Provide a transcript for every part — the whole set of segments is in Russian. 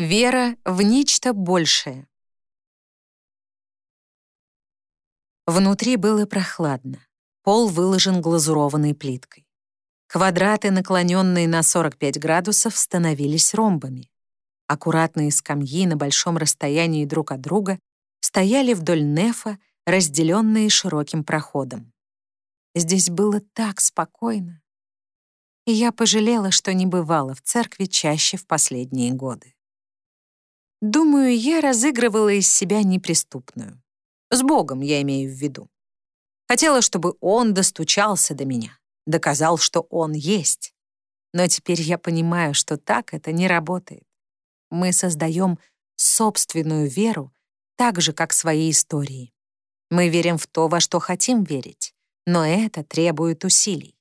Вера в нечто большее. Внутри было прохладно. Пол выложен глазурованной плиткой. Квадраты, наклоненные на 45 градусов, становились ромбами. Аккуратные скамьи на большом расстоянии друг от друга стояли вдоль нефа, разделенные широким проходом. Здесь было так спокойно. И я пожалела, что не бывала в церкви чаще в последние годы. Думаю, я разыгрывала из себя неприступную. С Богом я имею в виду. Хотела, чтобы он достучался до меня, доказал, что он есть. Но теперь я понимаю, что так это не работает. Мы создаем собственную веру так же, как свои истории. Мы верим в то, во что хотим верить, но это требует усилий.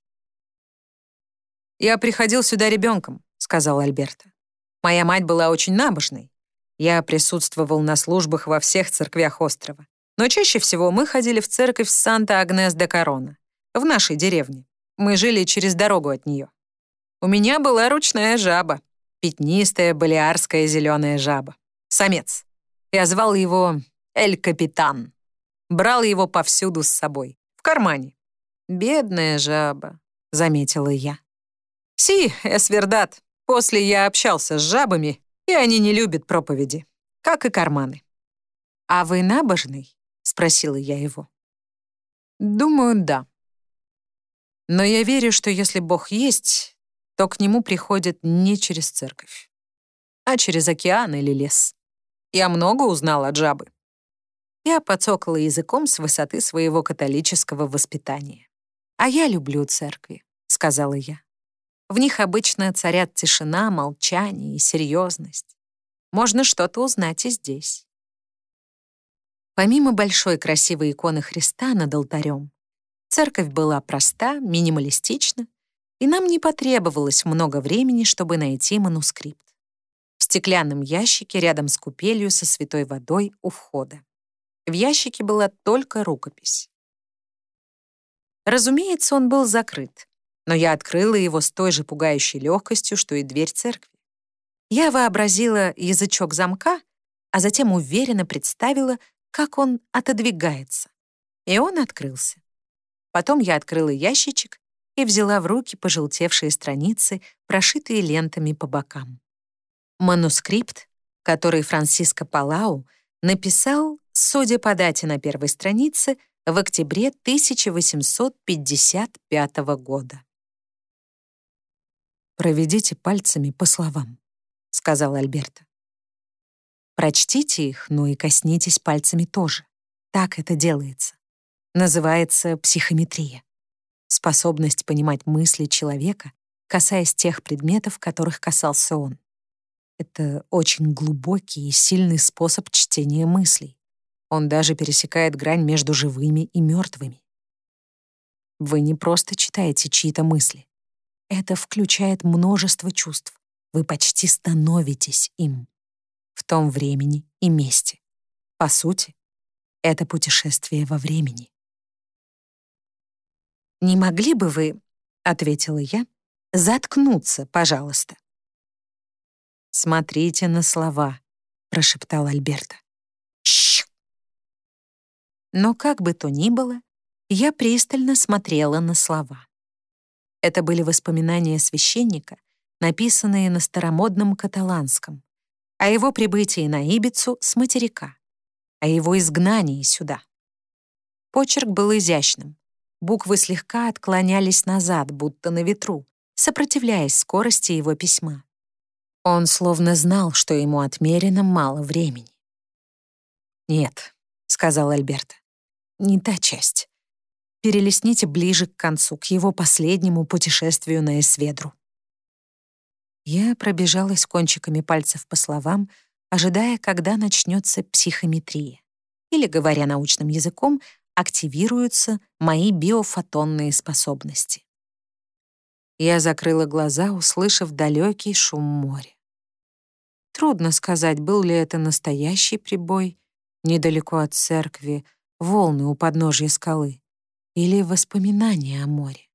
«Я приходил сюда ребенком», — сказал Альберта. «Моя мать была очень набожной, я присутствовал на службах во всех церквях острова. Но чаще всего мы ходили в церковь Санта-Агнес-де-Корона, в нашей деревне. Мы жили через дорогу от нее. У меня была ручная жаба, пятнистая балиарская зеленая жаба. Самец. Я звал его Эль-Капитан. Брал его повсюду с собой, в кармане. «Бедная жаба», — заметила я. «Си, эсвердат, после я общался с жабами и они не любят проповеди, как и карманы. «А вы набожный?» — спросила я его. «Думаю, да. Но я верю, что если Бог есть, то к нему приходит не через церковь, а через океан или лес. Я много узнала от жабы». Я подсокала языком с высоты своего католического воспитания. «А я люблю церкви», — сказала я. В них обычно царят тишина, молчание и серьезность. Можно что-то узнать и здесь. Помимо большой красивой иконы Христа над алтарем, церковь была проста, минималистична, и нам не потребовалось много времени, чтобы найти манускрипт. В стеклянном ящике рядом с купелью со святой водой у входа. В ящике была только рукопись. Разумеется, он был закрыт, но я открыла его с той же пугающей легкостью, что и дверь церкви. Я вообразила язычок замка, а затем уверенно представила, как он отодвигается. И он открылся. Потом я открыла ящичек и взяла в руки пожелтевшие страницы, прошитые лентами по бокам. Манускрипт, который Франциско Палау написал, судя по дате на первой странице, в октябре 1855 года. «Проведите пальцами по словам», — сказал Альберта. «Прочтите их, но и коснитесь пальцами тоже. Так это делается. Называется психометрия. Способность понимать мысли человека, касаясь тех предметов, которых касался он. Это очень глубокий и сильный способ чтения мыслей. Он даже пересекает грань между живыми и мертвыми. Вы не просто читаете чьи-то мысли. Это включает множество чувств. Вы почти становитесь им. В том времени и месте. По сути, это путешествие во времени. «Не могли бы вы, — ответила я, — заткнуться, пожалуйста?» «Смотрите на слова», — прошептал Альберта. «Щ!» Но как бы то ни было, я пристально смотрела на слова. Это были воспоминания священника, написанные на старомодном каталанском, о его прибытии на Ибицу с материка, о его изгнании сюда. Почерк был изящным. Буквы слегка отклонялись назад, будто на ветру, сопротивляясь скорости его письма. Он словно знал, что ему отмерено мало времени. «Нет», — сказал Альберта, — «не та часть перелесните ближе к концу, к его последнему путешествию на Эсведру. Я пробежалась кончиками пальцев по словам, ожидая, когда начнется психометрия. Или, говоря научным языком, активируются мои биофотонные способности. Я закрыла глаза, услышав далекий шум моря. Трудно сказать, был ли это настоящий прибой, недалеко от церкви, волны у подножья скалы, или воспоминания о море.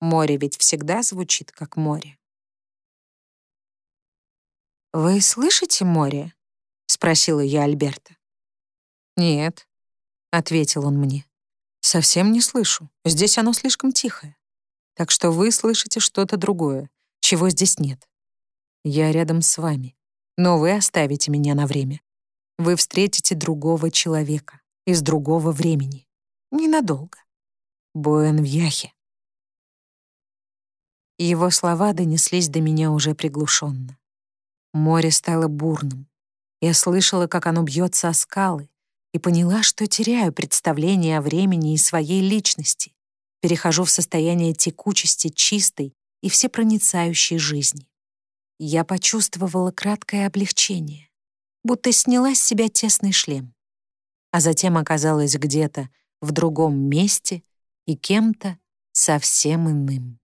Море ведь всегда звучит как море. «Вы слышите море?» — спросила я Альберта. «Нет», — ответил он мне. «Совсем не слышу. Здесь оно слишком тихое. Так что вы слышите что-то другое, чего здесь нет. Я рядом с вами, но вы оставите меня на время. Вы встретите другого человека из другого времени. Ненадолго. Буэн в Яхе. Его слова донеслись до меня уже приглушенно. Море стало бурным. Я слышала, как оно бьется о скалы, и поняла, что теряю представление о времени и своей личности, перехожу в состояние текучести чистой и всепроницающей жизни. Я почувствовала краткое облегчение, будто сняла с себя тесный шлем, а затем оказалась где-то в другом месте и кем-то совсем иным.